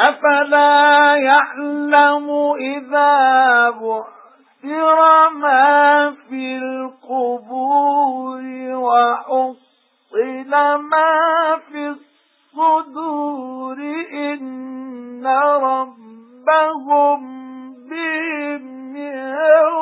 أَفَلَا يَعْلَمُ إِذَا بُعْثِرَ مَا فِي الْقُبُورِ وَحُصِّلَ مَا فِي الصُّدُورِ إِنَّ رَبَّهُم بِهِمْ يَوْمَئِذٍ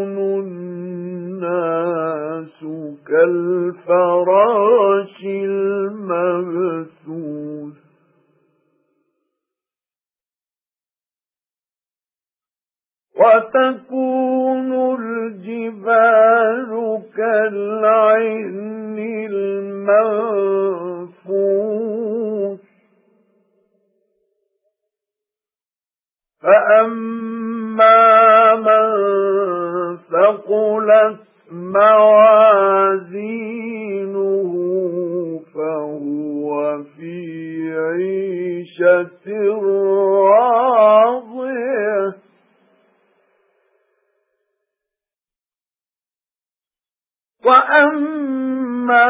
كَالْفَرَاشِ الْمَبْثُوثِ. وَتَكُونُ الْجِبَالُ كَالْعِهْنِ الْمَنفُوشِ فَأَمَّا مَن ثَقُلَتْ مَوَازِينُهُ وَأَمَّا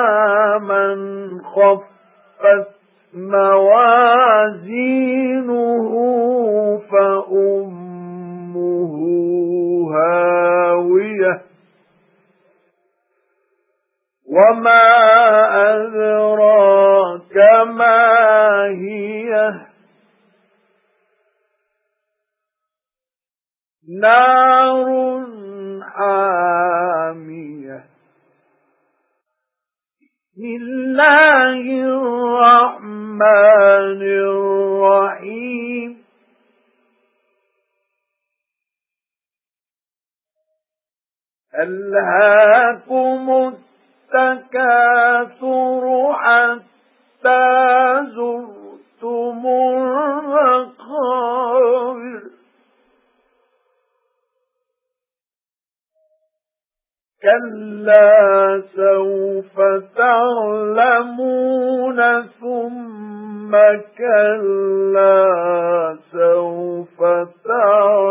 مَنْ خَفَّتْ مَوَازِينُهُ فَأُمُّهُ هَاوِيَةٌ. وَمَا أَدْرَاكَ مَا هِيَهْ نَارٌ حَامِيَةٌ. بِسْمِ اللَّهِ الرَّحْمَنِ الرَّحِيمِ. أَلْهَاكُمُ التَّكَاثُرُ حَتَّى كَلَّا سَوْفَ تَعْلَمُونَ ثُمَّ كَلَّا سَوْفَ تَعْلَمُونَ